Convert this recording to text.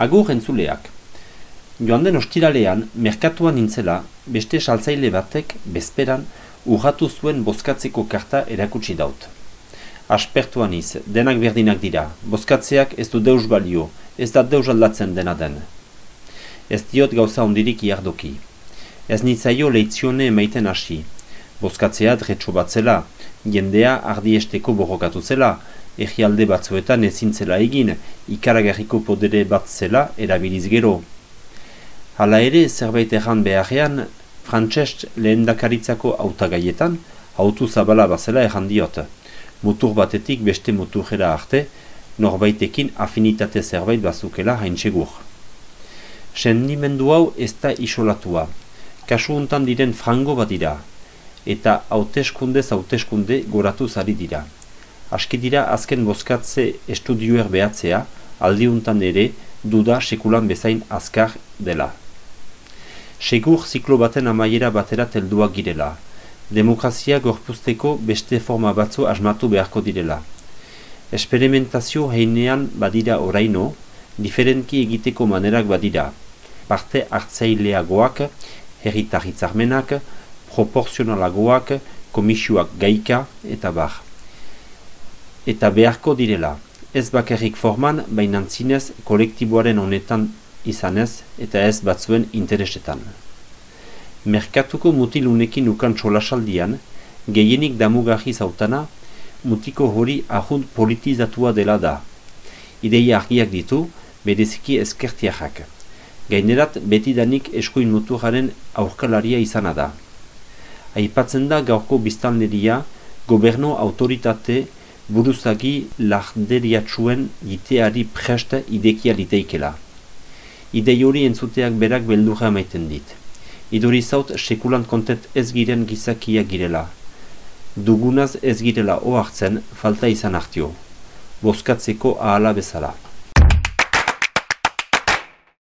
Agur entzuleak. Joan den ostiralean, merkatuan nintzela, beste saltzaile batek, bezperan, urratu zuen bozkatzeko karta erakutsi daut. Aspertuan iz, denak berdinak dira, bozkatzeak ez du deus balio, ez da deus aldatzen dena den. Ez diot gauza ondirik iardoki. Ez nitzaio leitzione emaiten hasi. Bozkatzea dretxo bat zela, jendea ardiesteko borrokatu zela, egialde batzuetan ezintzela egin, ikaragarriko podere bat zela erabiliz gero. Hala ere, zerbait erran beharrean, Frantzest lehen dakaritzako autagaietan, autu zabala bazela erran diot. Mutur batetik beste muturera arte, norbaitekin afinitate zerbait bazukela hain segur. Sendimendu hau ez da isolatua. Kasu hontan diren frango bat dira, eta hauteskundez hauteskunde goratu zari dira. Aski dira azken bozkatze estudioer behatzea, aldiuntan ere duda sekulan bezain azkar dela. Segur ziklo baten amaiera batera telduak girela. Demokrazia gorpuzteko beste forma batzu asmatu beharko direla. Esperimentazio heinean badira oraino, diferentki egiteko manerak badira. Parte hartzaileagoak, herritarritzarmenak, proporzionalagoak, komisioak gaika eta bar eta beharko direla. Ez bakarrik forman, baina zinez kolektiboaren honetan izanez eta ez batzuen interesetan. Merkatuko mutilunekin ukan txolasaldian, gehienik damugarri zautana, mutiko hori ahunt politizatua dela da. Ideia argiak ditu, bereziki ezkertiarrak. Gainerat betidanik eskuin muturaren aurkalaria izana da. Aipatzen da gaurko biztanleria, goberno autoritate, buruzagi lahderiatsuen giteari presta idekia liteikela. Idei hori entzuteak berak beldurra maiten dit. Idori zaut sekulant kontet ez giren gizakia girela. Dugunaz ez girela ohartzen falta izan hartio. Bozkatzeko ahala bezala.